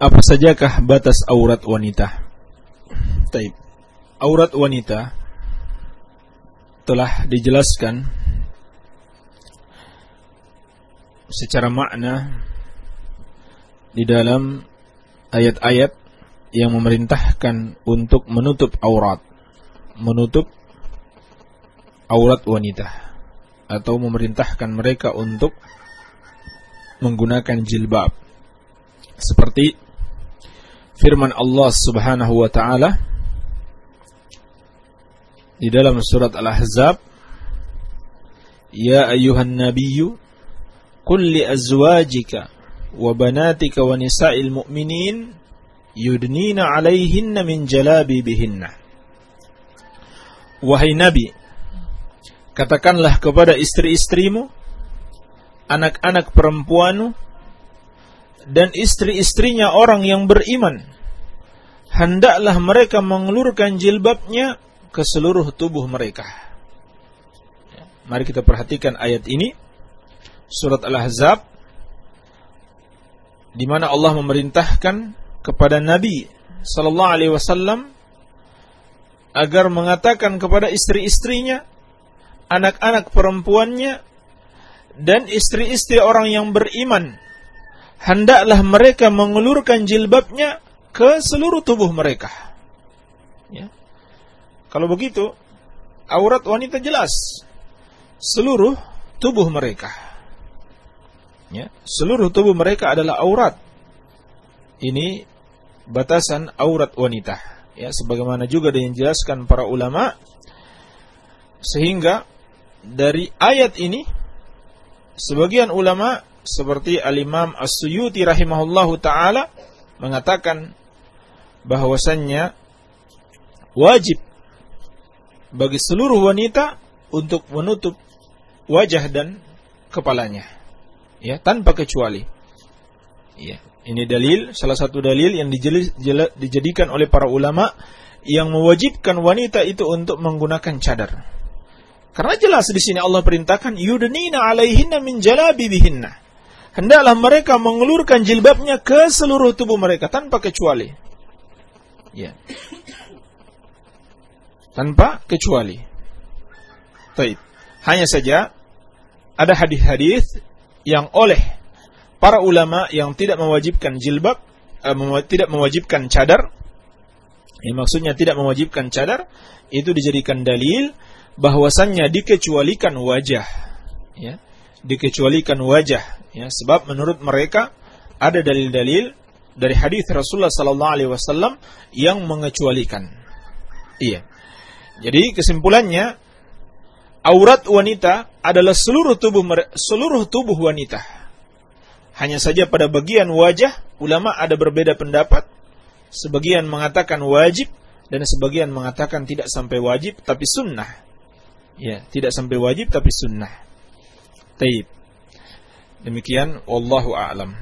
Apa sajakah batas aurat wanita? Taib. Aurat wanita telah dijelaskan secara makna di dalam ayat-ayat yang memerintahkan untuk menutup aurat, menutup aurat wanita atau memerintahkan mereka untuk menggunakan jilbab. Seperti firman Allah Subhanahu wa taala di dalam surat Al-Ahzab, "Ya ayyuhan nabiyyu qul li azwajika wa banatika wa nisa'il mu'minin yudnina 'alaihinna min jalabibihinna." Wahai Nabi, katakanlah kepada istri-istrimu, anak-anak perempuanmu, dan istri-istrinya orang yang beriman, hendaklah mereka mengelurkan jilbabnya ke seluruh tubuh mereka. Ya, mari kita perhatikan ayat ini, surat Al-Ahzab, di mana Allah memerintahkan kepada Nabi Sallallahu Alaihi Wasallam agar mengatakan kepada istri-istrinya, anak-anak perempuannya, dan istri-istri orang yang beriman, hendaklah mereka mengulurkan jilbabnya ke seluruh tubuh mereka. Ya. Kalau begitu, aurat wanita jelas, seluruh tubuh mereka. Ya. Seluruh tubuh mereka adalah aurat. Ini batasan aurat wanita ya sebagaimana juga dijelaskan para ulama sehingga dari ayat ini sebagian ulama seperti al-Imam As-Suyuti rahimahullahu taala mengatakan bahwasannya wajib bagi seluruh wanita untuk menutup wajah dan kepalanya ya tanpa kecuali ya ini dalil, salah satu dalil yang dijadikan oleh para ulama yang mewajibkan wanita itu untuk menggunakan cadar. Karena jelas di sini Allah perintahkan yudnina alaihinna min jalabibihinna. Hendaklah mereka mengelurkan jilbabnya ke seluruh tubuh mereka tanpa kecuali. Ya. Tanpa kecuali. Baik. Hanya saja ada hadis-hadis yang oleh para ulama yang tidak mewajibkan jilbab, uh, tidak mewajibkan cadar, ya, maksudnya tidak mewajibkan cadar, itu dijadikan dalil bahwasannya dikecualikan wajah, ya, dikecualikan wajah, ya, sebab menurut mereka ada dalil-dalil dari hadis Rasulullah Sallallahu Alaihi Wasallam yang mengecualikan. Iya. Jadi kesimpulannya aurat wanita adalah seluruh tubuh seluruh tubuh wanita hanya saja pada bagian wajah, ulama ada berbeda pendapat. Sebagian mengatakan wajib, dan sebagian mengatakan tidak sampai wajib, tapi sunnah. Ya, tidak sampai wajib, tapi sunnah. Taib. Demikian, Wallahu a'lam.